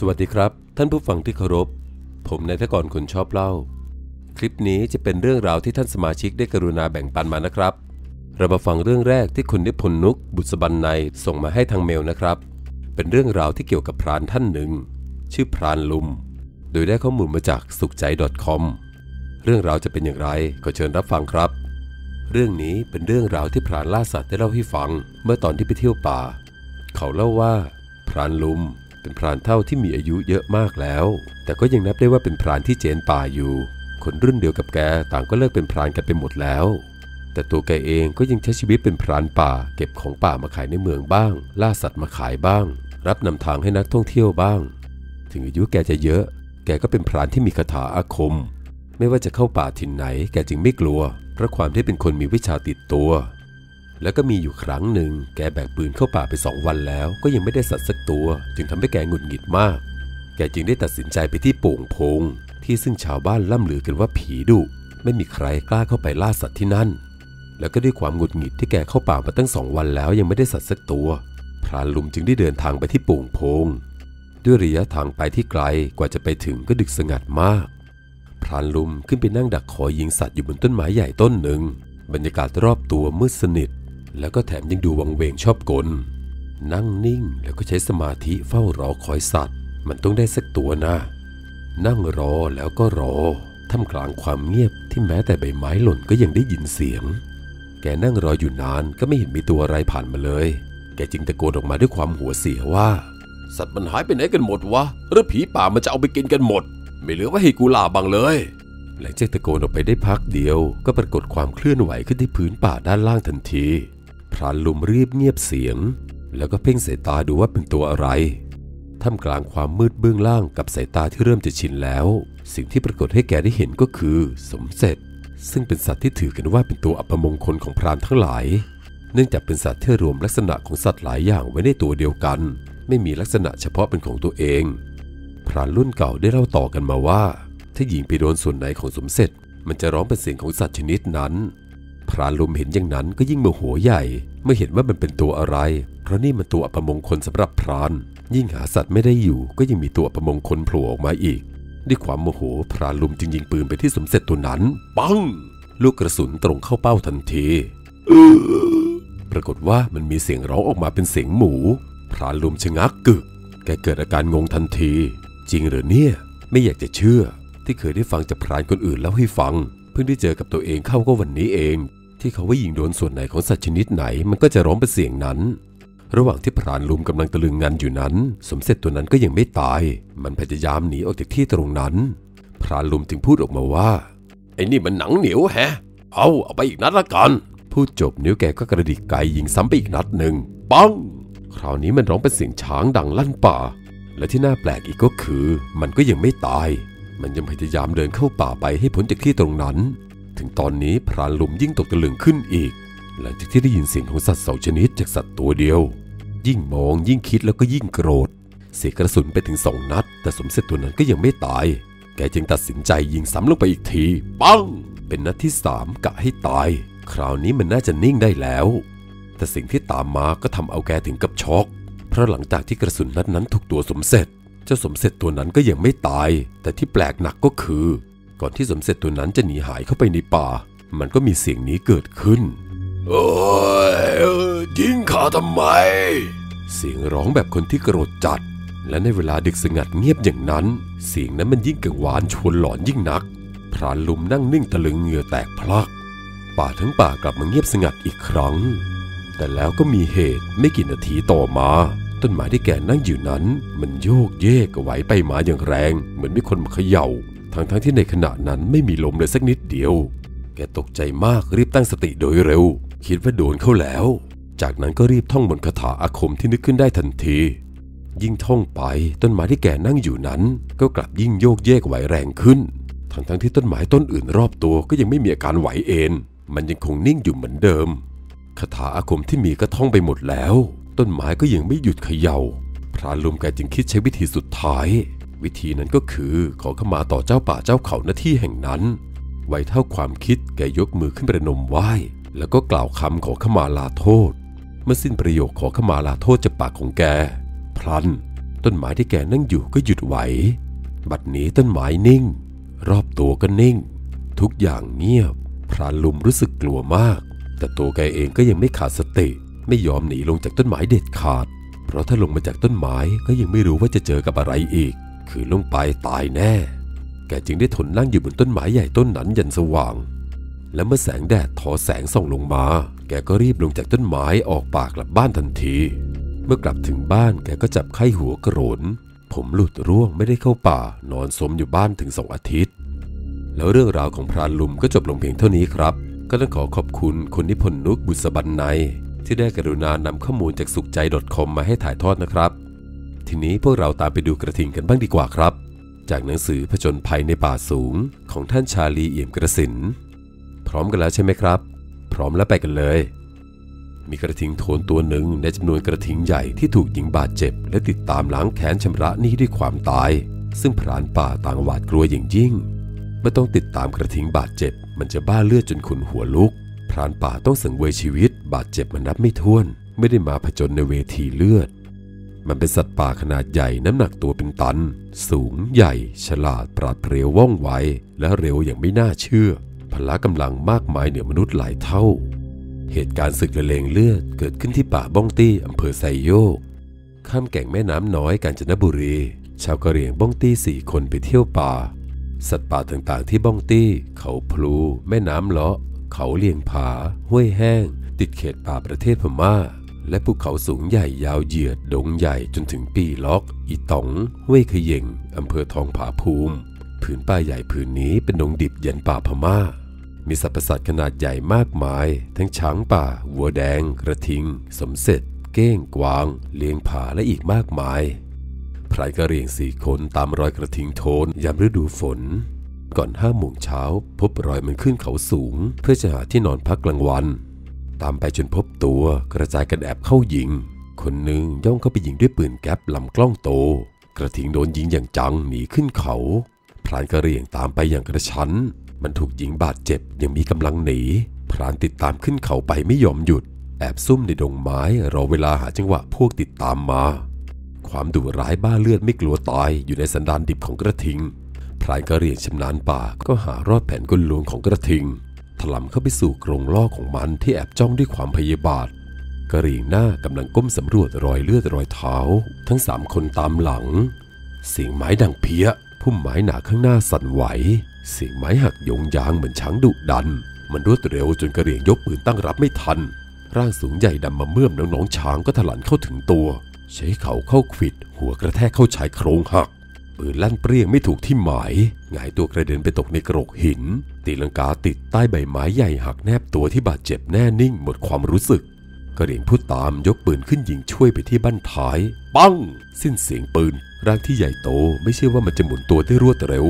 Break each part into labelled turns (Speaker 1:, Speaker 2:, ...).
Speaker 1: สวัสดีครับ ท่านผู้ฟังที่เคารพ ผมนายทกรคนชอบเล่า คลิปนี้จะเป็นเรื่องราวที่ท่านสมาชิกได้กรุณาแบ่งปันมานะครับ เรามาฟังเรื่องแรกที่คุณนิพนธ์นุกบุษบันในส่งมาให้ทางเมลนะครับ เป็นเรื่องราวที่เกี่ยวกับพรานท่านหนึ่ง ชื่อพรานลุม โดยได้ข้อมูลมาจากสุขใจ .com เรื่องราวจะเป็นอย่างไรก็เชิญรับฟังครับ เรื่องนี้เป็นเรื่องราวที่พรานล่าสัตว์ได้เล่าให้ฟัง เมื่อตอนที่ไปเที่ยวป่า เขาเล่าว่าพรานลุม เป็นพรานเท่าที่มีอายุเยอะมากแล้ว แต่ก็ยังนับได้ว่าเป็นพรานที่เจนป่าอยู่ คนรุ่นเดียวกับแกต่างก็เลิกเป็นพรานกันไปหมดแล้ว แต่ตัวแกเองก็ยังใช้ชีวิตเป็นพรานป่า เก็บของป่ามาขายในเมืองบ้าง ล่าสัตว์มาขายบ้าง รับนำทางให้นักท่องเที่ยวบ้าง ถึงอายุแกจะเยอะ แกก็เป็นพรานที่มีคาถาอาคม ไม่ว่าจะเข้าป่าถิ่นไหน แกจึงไม่กลัวเพราะความที่เป็นคนมีวิชาติดตัว แล้วก็มีอยู่ครั้งหนึ่งแกแบกปืนเข้าป่าไปสองวันแล้ว ก็ยังไม่ได้สัตว์สักตัว จึงทำให้แกหงุดหงิดมาก แกจึงได้ตัดสินใจไปที่โป่งพง ที่ซึ่งชาวบ้านล่ำลือกันว่าผีดุ ไม่มีใครกล้าเข้าไปล่าสัตว์ที่นั่น แล้วก็ด้วยความหงุดหงิดที่แกเข้าป่ามาตั้งสองวันแล้วยังไม่ได้สัตว์สักตัว พรานลุมจึงได้เดินทางไปที่โป่งพง ด้วยระยะทางไปที่ไกลกว่าจะไปถึงก็ดึกสงัดมาก พรานลุมขึ้นไปนั่งดักคอยยิงสัตว์อยู่บนต้นไม้ใหญ่ต้นหนึ่ง บรรยากาศรอบตัวมืดสนิท แล้วก็แถมยังดูวังเวงชอบกล นั่งนิ่งแล้วก็ใช้สมาธิเฝ้ารอคอยสัตว์ มันต้องได้สักตัวนะ นั่งรอแล้วก็รอท่ามกลางความเงียบที่แม้แต่ใบไม้หล่นก็ยังได้ยินเสียง แกนั่งรออยู่นานก็ไม่เห็นมีตัวอะไรผ่านมาเลย แกจึงตะโกนออกมาด้วยความหัวเสียว่า สัตว์มันหายไปไหนกันหมดวะหรือผีป่ามันจะเอาไปกินกันหมด ไม่เหลือไว้ให้กูลาบังเลยหลังจากตะโกนออกไปได้พักเดียว ก็ปรากฏความเคลื่อนไหวขึ้นที่พื้นป่าด้านล่างทันที พรานลุมรีบเงียบเสียง แล้วก็เพ่งสายตาดูว่าเป็นตัวอะไรท่ามกลางความมืดเบื้องล่างกับสายตาที่เริ่มจะชินแล้ว สิ่งที่ปรากฏให้แกได้เห็นก็คือ สมเสร็จ ซึ่งเป็นสัตว์ที่ถือกันว่าเป็นตัวอัปมงคลของพรานทั้งหลาย เนื่องจากเป็นสัตว์ที่รวมลักษณะของสัตว์หลายอย่างไว้ในตัวเดียวกัน ไม่มีลักษณะเฉพาะเป็นของตัวเอง พรานรุ่นเก่าได้เล่าต่อกันมาว่า ถ้ายิงไปโดนส่วนไหนของสมเสร็จ มันจะร้องเป็นเสียงของสัตว์ชนิดนั้น รานลุมเห็นอย่างนั้นก็ยิ่งโมโหใหญ่เมื่อเห็นว่ามันเป็นตัวอะไร เพราะนี่มันตัวอัปมงคลสำหรับพราน ยิ่งหาสัตว์ไม่ได้อยู่ก็ยังมีตัวอัปมงคลโผล่ออกมาอีก ด้วยความโมโหพรานลุมจึงยิงปืนไปที่สมเสร็จตัวนั้น ปัง ลูกกระสุนตรงเข้าเป้าทันทีปรากฏว่ามันมีเสียงร้องออกมาเป็นเสียงหมู พรานลุมชะงักกึก แกเกิดอาการงงทันที จริงหรือเนี่ย ไม่อยากจะเชื่อ ที่เคยได้ฟังจากพรานคนอื่นเล่าให้ฟัง เพิ่งได้เจอกับตัวเองเข้าก็วันนี้เอง ที่เขาว่ายิงโดนส่วนไหนของสัตว์ชนิดไหนมันก็จะร้องเป็นเสียงนั้น ระหว่างที่พรานลุมกำลังตะลึงงันอยู่นั้น สมเสร็จตัวนั้นก็ยังไม่ตาย มันพยายามหนีออกจากที่ตรงนั้น พรานลุมจึงพูดออกมาว่าไอ้นี่มันหนังเหนียวแฮะ เอาเอาไปอีกนัดละกัน พูดจบนิ้วแกก็กระดิกไกยิงซ้ำไปอีกนัดหนึ่งปัง คราวนี้มันร้องเป็นเสียงช้างดังลั่นป่า และที่น่าแปลกอีกก็คือ มันก็ยังไม่ตาย มันยังพยายามเดินเข้าป่าไปให้พ้นจากที่ตรงนั้น ถึงตอนนี้พรานลุมยิ่งตกตะลึงขึ้นอีก หลังจากที่ได้ยินเสียงของสัตว์สองชนิดจากสัตว์ตัวเดียว ยิ่งมองยิ่งคิดแล้วก็ยิ่งโกรธ เสียกระสุนไปถึงสองนัด แต่สมเสร็จตัวนั้นก็ยังไม่ตาย แกจึงตัดสินใจยิงซ้ำลงไปอีกที ปัง เป็นนัดที่สามกะให้ตาย คราวนี้มันน่าจะนิ่งได้แล้ว แต่สิ่งที่ตามมาก็ทำเอาแกถึงกับช็อกเพราะหลังจากที่กระสุนนัดนั้นถูกตัวสมเสร็จ เจ้าสมเสร็จตัวนั้นก็ยังไม่ตาย แต่ที่แปลกหนักก็คือ ก่อนที่สมเสร็จตัวนั้นจะหนีหายเข้าไปในป่า มันก็มีเสียงนี้เกิดขึ้น โอ้ยยิงข้าทำไม เสียงร้องแบบคนที่โกรธจัด และในเวลาดึกสงัดเงียบอย่างนั้น เสียงนั้นมันยิ่งกังวานชวนหลอนยิ่งนัก พรานลุมนั่งนิ่งตะลึงเหงื่อแตกพลัก ป่าทั้งป่ากลับมาเงียบสงัดอีกครั้ง แต่แล้วก็มีเหตุไม่กี่นาทีต่อมาต้นไม้ที่แกนั่งอยู่นั้น มันโยกเยกไหวไปมาอย่างแรง เหมือนมีคนมาเขย่า ทั้งๆทที่ในขณะนั้นไม่มีลมเลยสักนิดเดียว แกตกใจมากรีบตั้งสติโดยเร็ว คิดว่าโดนเข้าแล้ว จากนั้นก็รีบท่องบนคาถาอาคมที่นึกขึ้นได้ทันที ยิ่งท่องไปต้นไม้ที่แกนั่งอยู่นั้น ก็กลับยิ่งโยกเยกไหวแรงขึ้น ทั้งทั้งๆที่ต้นไม้ต้นอื่นรอบตัวก็ยังไม่มีอาการไหวเอ็นมันยังคงนิ่งอยู่เหมือนเดิมคาถาอาคมที่มีก็ท่องไปหมดแล้ว ต้นไม้ก็ยังไม่หยุดเขยา่าพรานลุมแกจึงคิดใช้วิธีสุดท้าย วิธีนั้นก็คือขอขมาต่อเจ้าป่าเจ้าเขาหน้าที่แห่งนั้น ไวเท่าความคิดแกยกมือขึ้นประนมไหว้ แล้วก็กล่าวคำขอขมาลาโทษ เมื่อสิ้นประโยคขอขมาลาโทษจากปากของแก พลัน ต้นไม้ที่แกนั่งอยู่ก็หยุดไหว บัดนี้ต้นไม้นิ่ง รอบตัวก็นิ่ง ทุกอย่างเงียบ พรานลุมรู้สึกกลัวมาก แต่ตัวแกเองก็ยังไม่ขาดสติ ไม่ยอมหนีลงจากต้นไม้เด็ดขาด เพราะถ้าลงมาจากต้นไม้ก็ยังไม่รู้ว่าจะเจอกับอะไรอีก คือลงไปตายแน่ แกจึงได้ทนนั่งอยู่บนต้นไม้ใหญ่ต้นนั้นยันสว่าง และเมื่อแสงแดดทอแสงส่องลงมา แกก็รีบลงจากต้นไม้ออกปากกลับบ้านทันที เมื่อกลับถึงบ้านแกก็จับไข้หัวกระโหนผมหลุดร่วงไม่ได้เข้าป่า นอนสมอยู่บ้านถึงสองอาทิตย์ แล้วเรื่องราวของพรานลุมก็จบลงเพียงเท่านี้ครับ ก็ต้องขอขอบคุณคุณนิพนธ์นุกบุษบันไนที่ได้กรุณานำข้อมูลจากสุขใจ .com มาให้ถ่ายทอดนะครับ ทีนี้พวกเราตามไปดูกระทิงกันบ้างดีกว่าครับ จากหนังสือผจญภัยในป่าสูงของท่านชาลีเอี่ยมกระสิน พร้อมกันแล้วใช่ไหมครับ พร้อมแล้วไปกันเลย มีกระทิงโทนตัวหนึ่งในจำนวนกระทิงใหญ่ที่ถูกยิงบาดเจ็บ และติดตามล้างแค้นชำระหนี้ด้วยความตาย ซึ่งพรานป่าต่างหวาดกลัวอย่างยิ่งเมื่อต้องติดตามกระทิงบาดเจ็บ มันจะบ้าเลือดจนขุนหัวลุก พรานป่าต้องสังเวยชีวิต บาดเจ็บมันนับไม่ถ้วน ไม่ได้มาผจญในเวทีเลือด มันเป็นสัตว์ป่าขนาดใหญ่น้ำหนักตัวเป็นตัน สูงใหญ่ ฉลาดปราดเปรียวว่องไว และเร็วอย่างไม่น่าเชื่อ พละกำลังมากมายเหนือมนุษย์หลายเท่า เหตุการณ์ศึกละเลงเลือดเกิดขึ้นที่ป่าบ้องตี้อำเภอไซโยก ข้ามแก่งแม่น้ำน้อยกาญจนบุรี ชาวกะเหรี่ยงบ้องตี้สี่คนไปเที่ยวป่า สัตว์ป่าต่างๆ ที่บ้องตี้ เขาพลู แม่น้ำเลาะ เขาเลียงผา ห้วยแห้ง ติดเขตป่าประเทศพม่า และภูเขาสูงใหญ่ยาวเหยียดดงใหญ่จนถึงปีล็อก อีตองห้วยเขยงอำเภอทองผาภูมิ ผืนป่าใหญ่ผืนนี้เป็นดงดิบเยันป่าพม่า มีสรรพสัตว์ขนาดใหญ่มากมาย ทั้งช้างป่า วัวแดง กระทิง สมเสร็จ เก้งกวาง เลียงผาและอีกมากมายพรายกระเรียงสี่คนตามรอยกระทิงโทนยามฤดูฝน ก่อนห้าโมงเช้าพบรอยมันขึ้นเขาสูง เพื่อจะหาที่นอนพักกลางวัน ตามไปจนพบตัวกระจายกันแอบเข้ายิง คนหนึ่งย่องเข้าไปยิงด้วยปืนแก๊ปลำกล้องโต กระทิงโดนยิงอย่างจังหนีขึ้นเขาพรานกระเรียงตามไปอย่างกระชั้น มันถูกยิงบาดเจ็บยังมีกำลังหนีพรานติดตามขึ้นเขาไปไม่ยอมหยุด แอบซุ่มในดงไม้รอเวลาหาจังหวะพวกติดตามมา ความดุร้ายบ้าเลือดไม่กลัวตายอยู่ในสันดานดิบของกระทิงพรานกระเรียงชำนาญป่าก็หารอดแผนกลลวงของกระทิง ถลำเข้าไปสู่กรงล่อของมันที่แอบจ้องด้วยความพยาบาทกระเหรี่ยงหน้ากำลังก้มสำรวจรอยเลือดรอยเท้า ทั้งสามคนตามหลัง เสียงไม้ดังเพี้ยพุ่มไม้หนาข้างหน้าสั่นไหว เสียงไม้หักยงยางเหมือนช้างดุดัน มันรวดเร็วจนกระเรียงยกปืนตั้งรับไม่ทัน ร่างสูงใหญ่ดำมาเมื่อมน้องๆช้างก็ถลันเข้าถึงตัว ใช้เข่าเข้าขวิด หัวกระแทกเข้าชายโครงหัก ปืนลั่นเปรี้ยงไม่ถูกที่หมายหงายตัวกระเด็นไปตกในกรกหิน ตีลังกาติดใต้ใบไม้ใหญ่หักแนบตัวที่บาดเจ็บแน่นิ่งหมดความรู้สึกกระเหรี่ยงพูดตามยกปืนขึ้นยิงช่วยไปที่บั้นท้าย ปัง สิ้นเสียงปืน ร่างที่ใหญ่โตไม่เชื่อว่ามันจะหมุนตัวได้รวดเร็ว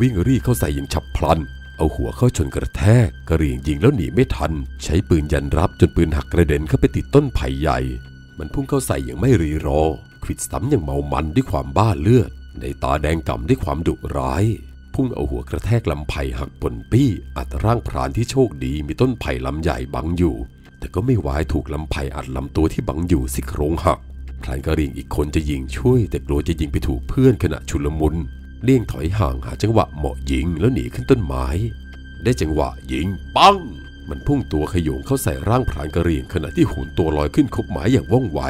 Speaker 1: วิ่งรีเข้าใส่อย่างฉับพลัน เอาหัวเข้าชนกระแทกกระเรียงยิงแล้วหนีไม่ทัน ใช้ปืนยันรับจนปืนหักกระเด็นเข้าไปติดต้นไผ่ใหญ่ มันพุ่งเข้าใส่อย่างไม่รีรอขวิดซ้ำอย่างเมามันด้วยความบ้าเลือด ในตาแดงก่ำด้วยความดุร้าย พุ่งเอาหัวกระแทกลำไผ่หักปนปี้ อัดร่างพรานที่โชคดีมีต้นไผ่ลำใหญ่บังอยู่ แต่ก็ไม่วายถูกลำไผ่อัดลำตัวที่บังอยู่สิโครงหักพลานกระริ่งอีกคนจะยิงช่วย แต่กลัวจะยิงไปถูกเพื่อนขณะชุลมุนเลี่ยงถอยห่างหาจังหวะเหมาะยิงแล้วหนีขึ้นต้นไม้ ได้จังหวะยิงปัง มันพุ่งตัวขยงเข้าใส่ร่างพรานกระเรียงขณะที่หุนตัวลอยขึ้นคบไม้อย่างว่องไว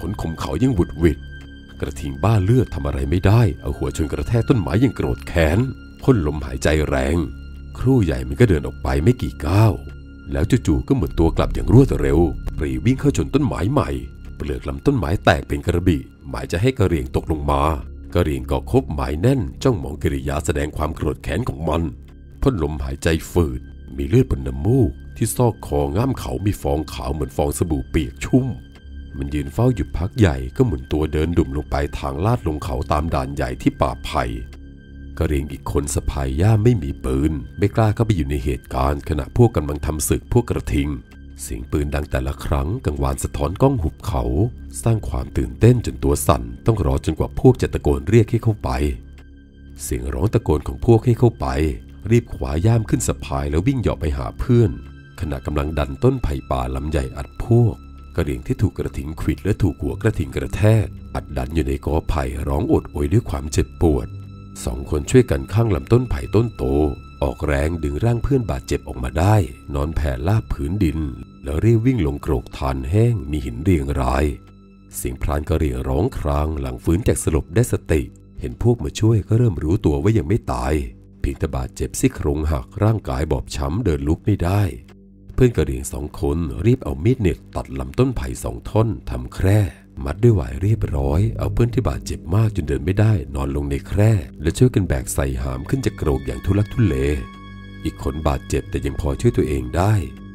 Speaker 1: ผลขมเขายังบุดหวิด กระทิงบ้าเลือดทำอะไรไม่ได้ เอาหัวชนกระแทกต้นไม้อย่างโกรธแค้นพ่นลมหายใจแรง ครู่ใหญ่มันก็เดินออกไปไม่กี่ก้าว แล้วจู่ๆก็หมุนตัวกลับอย่างรวดเร็วปรีวิ่งเข้าชนต้นไม้ใหม่ เปลือกลำต้นไม้แตกเป็นกระบี่หมายจะให้กระเรียงตกลงมากระเรียงก็คบหมายแน่นจ้องมองกิริยาแสดงความโกรธแค้นของมันพ่นลมหายใจฝืดมีเลือดบนน้ำมูกที่ซอกคอง่ามเขามีฟองขาวเหมือนฟองสบู่เปียกชุ่ม มันยืนเฝ้าอยู่พักใหญ่ก็หมุนตัวเดินดุ่มลงไปทางลาดลงเขาตามด่านใหญ่ที่ป่าไผ่กระเรียงอีกคนสะพายย่ามไม่มีปืน ไม่กล้าเข้าไปอยู่ในเหตุการณ์ ขณะพวกกำลังทำศึกพวกกระทิง เสียงปืนดังแต่ละครั้งกังวานสะท้อนก้องหุบเขา สร้างความตื่นเต้นจนตัวสั่น ต้องรอจนกว่าพวกจะตะโกนเรียกให้เข้าไป เสียงร้องตะโกนของพวกให้เข้าไป รีบขวาย่ามขึ้นสะพายแล้ววิ่งเหยาะไปหาเพื่อน ขณะกำลังดันต้นไผ่ป่าลำใหญ่อัดพวก กระเหรี่ยงที่ถูกกระทิงขวิดและถูกหัวกระทิงกระแทก อัดดันอยู่ในกอไผ่ร้องโอดโอยด้วยความเจ็บปวดสองคนช่วยกันข้างลำต้นไผ่ต้นโต ออกแรงดึงร่างเพื่อนบาดเจ็บออกมาได้ นอนแผ่ลาบผืนดิน แล้วรีบวิ่งลงโกรกทานแห้งมีหินเรียงราย เสียงพรานกระเหรี่ยงร้องครางหลังฟื้นจากสลบได้สติ เห็นพวกมาช่วยก็เริ่มรู้ตัวว่ายังไม่ตายเพียงแต่บาดเจ็บซี่โครงหักร่างกายบอบช้ำเดินลุกไม่ได้ เพื่อนกระเหรี่ยงสองคนรีบเอามีดเน็บตัดลำต้นไผ่สองท่อนทำแคร่ มัดด้วยหวายเรียบร้อย เอาเพื่อนที่บาดเจ็บมากจนเดินไม่ได้ นอนลงในแคร่ และช่วยกันแบกใส่หามขึ้นจากโกรกอย่างทุลักทุเล อีกคนบาดเจ็บแต่ยังพอช่วยตัวเองได้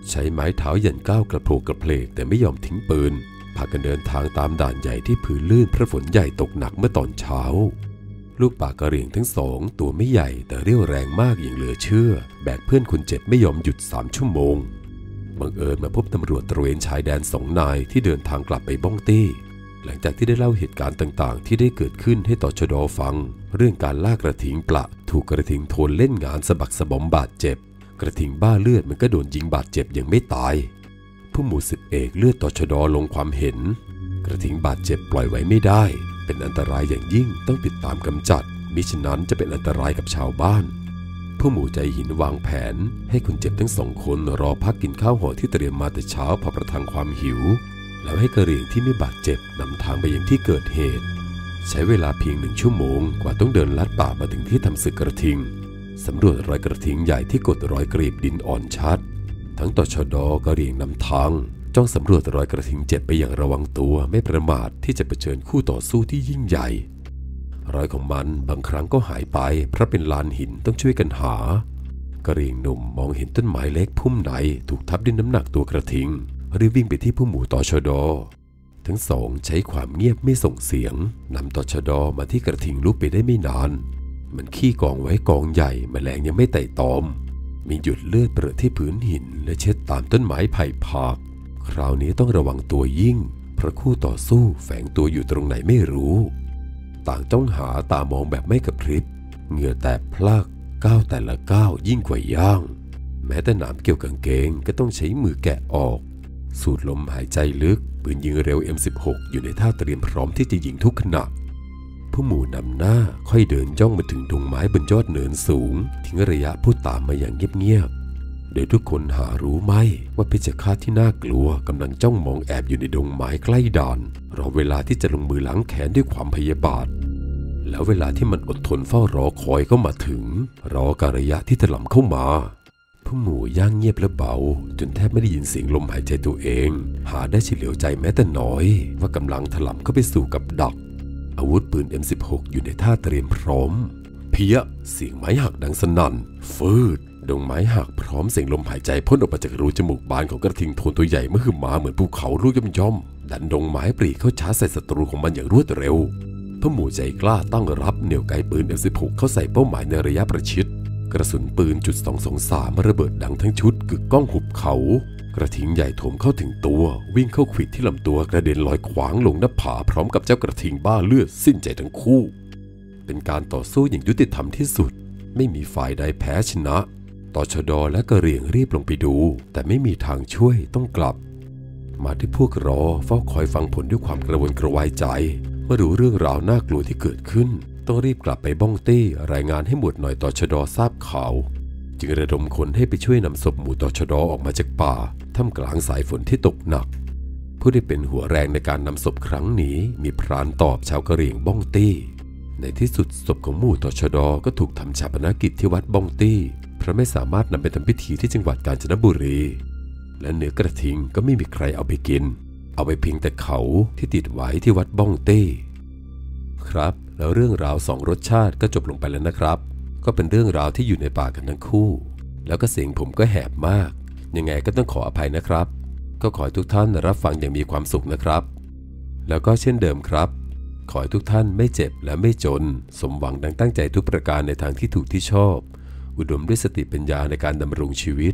Speaker 1: ใช้ไม้เท้ายันก้าวกระโผกกระเพลกแต่ไม่ยอมทิ้งปืนพากันเดินทางตามด่านใหญ่ที่ผืนลื่นเพราะฝนใหญ่ตกหนักเมื่อตอนเช้าลูกป่ากระเรียงทั้งสอง ตัวไม่ใหญ่แต่เรี่ยวแรงมากอย่างเหลือเชื่อ แบกเพื่อนคนเจ็บไม่ยอมหยุดสามชั่วโมง บังเอิญมาพบตำรวจตระเวนชายแดนสองนายที่เดินทางกลับไปบ้องตี้ หลังจากที่ได้เล่าเหตุการณ์ต่างๆ ที่ได้เกิดขึ้นให้ต่อชดอฟัง เรื่องการลากกระทิงปละ ถูกกระทิงโทนเล่นงานสะบักสะบอมบาดเจ็บ กระทิงบ้าเลือดมันก็โดนยิงบาดเจ็บยังไม่ตาย ผู้หมู่สิบเอกเลือดต่อชดอลงความเห็น กระทิงบาดเจ็บปล่อยไว้ไม่ได้ เป็นอันตรายอย่างยิ่งต้องติดตามกำจัดมิฉะนั้นจะเป็นอันตรายกับชาวบ้าน ผู้หมู่ใจหินวางแผน ให้คนเจ็บทั้งสองคนรอพักกินข้าวห่อที่เตรียมมาแต่เช้าพอประทังความหิว แล้วให้กระเหรี่ยงที่ไม่บาดเจ็บนำทางไปยังที่เกิดเหตุ ใช้เวลาเพียงหนึ่งชั่วโมงกว่าต้องเดินลัดป่ามาถึงที่ทำศึกกระทิงสำรวจรอยกระทิงใหญ่ที่กดรอยกรีบดินอ่อนชัด ทั้งต่อชดอกระเหรี่ยงนำทางจ้องสำรวจรอยกระทิงเจ็บไปอย่างระวังตัวไม่ประมาทที่จะเผชิญคู่ต่อสู้ที่ยิ่งใหญ่ รอยของมันบางครั้งก็หายไปเพราะเป็นลานหินต้องช่วยกันหากระเรียงหนุ่มมองเห็นต้นไม้เล็กพุ่มไหนถูกทับด้วยน้ำหนักตัวกระทิงรีบวิ่งไปที่ผู้หมู่ต่อชดทั้งสองใช้ความเงียบไม่ส่งเสียงนำต่อชดมาที่กระทิงลุกไปได้ไม่นาน มันขี้กองไว้กองใหญ่แมลงยังไม่ไต่ตอม มีหยุดเลือดเปรอะที่พื้นหิน และเช็ดตามต้นไม้ไผ่ผาก คราวนี้ต้องระวังตัวยิ่งเพราะคู่ต่อสู้แฝงตัวอยู่ตรงไหนไม่รู้ ต่างจ้องหาตามองแบบไม่กระพริบเหงื่อแตกพลากก้าวแต่ละก้าวยิ่งกว่าย่าง แม้แต่หนามเกี่ยวกางเกงก็ต้องใช้มือแกะออก สูดลมหายใจลึกปืนยิงเร็ว M16 อยู่ในท่าเตรียมพร้อมที่จะยิงทุกขณะผู้หมู่นำหน้าค่อยเดินย่องมาถึงดงไม้บนยอดเนินสูง ทิ้งระยะผู้ตามมาอย่างเงียบ โดยทุกคนหารู้ไหมว่าเพชฌฆาตที่น่ากลัวกำลังจ้องมองแอบอยู่ในดงไม้ใกล้ด่านรอเวลาที่จะลงมือล้างแค้นด้วยความพยาบาท แล้วเวลาที่มันอดทนเฝ้ารอคอยก็มาถึง รอการระยะที่ถล่มเข้ามาผู้หมูย่างเงียบและเบา จนแทบไม่ได้ยินเสียงลมหายใจตัวเอง หาได้เฉลียวใจแม้แต่น้อย ว่ากำลังถล่มเข้าไปสู่กับดัก อาวุธปืน M16 อยู่ในท่าเตรียมพร้อม เพียเสียงไม้หักดังสนั่นฟืด ดงไม้หักพร้อมเสียงลมหายใจพ่นออกมาจากรูจมูกบานของกระทิงโทนตัวใหญ่เมื่อคือมาเหมือนภูเขาลูกย่อมย่อมๆดันดงไม้ปรีเข้าชาร์จใส่ศัตรูของมันอย่างรวดเร็วพระหมู่ใจกล้าตั้งรับเหนี่ยวไกปืน M16 เข้าใส่เป้าหมายในระยะประชิด กระสุนปืนจุด223ระเบิดดังทั้งชุดกึกก้องหุบเขา กระทิงใหญ่โถมเข้าถึงตัว วิ่งเข้าขวิดที่ลำตัวกระเด็นลอยขวางลงหน้าผาพร้อมกับเจ้ากระทิงบ้าเลือดสิ้นใจทั้งคู่ เป็นการต่อสู้อย่างยุติธรรมที่สุด ไม่มีฝ่ายใดแพ้ชนะ ต่อชดและกระเหรี่ยงรีบลงไปดู แต่ไม่มีทางช่วยต้องกลับ มาที่พวกรอเฝ้าคอยฟังผลด้วยความกระวนกระวายใจ เมื่อรู้เรื่องราวน่ากลัวที่เกิดขึ้น ต้องรีบกลับไปบ้องตี้ รายงานให้หมวดหน่อยต่อชดทราบข่าว จึงระดมคนให้ไปช่วยนำศพหมู่ต่อชดออกมาจากป่าท่ามกลางสายฝนที่ตกหนัก ผู้ได้เป็นหัวแรงในการนำศพครั้งนี้ มีพรานตอบชาวกะเหรี่ยงบ้องตี้ ในที่สุดศพของหมู่ต่อชดก็ถูกทำชาปนกิจที่วัดบ้องตี้ เพราะไม่สามารถนำไปทำพิธีที่จังหวัดกาญจนบุรี และเนื้อกระทิงก็ไม่มีใครเอาไปกิน เอาไปเพียงแต่เขาที่ติดไว้ที่วัดบ้องเต้ ครับ แล้วเรื่องราวสองรสชาติก็จบลงไปแล้วนะครับ ก็เป็นเรื่องราวที่อยู่ในป่ากันทั้งคู่ แล้วก็เสียงผมก็แหบมาก ยังไงก็ต้องขออภัยนะครับ ก็ขอให้ทุกท่านรับฟังอย่างมีความสุขนะครับ แล้วก็เช่นเดิมครับขอให้ทุกท่านไม่เจ็บและไม่จน สมหวังดังตั้งใจทุกประการในทางที่ถูกที่ชอบ อุดมด้วยสติปัญญาในการดำรงชีวิต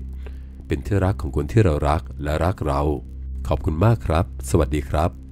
Speaker 1: เป็นที่รักของคนที่เรารักและรักเรา ขอบคุณมากครับ สวัสดีครับ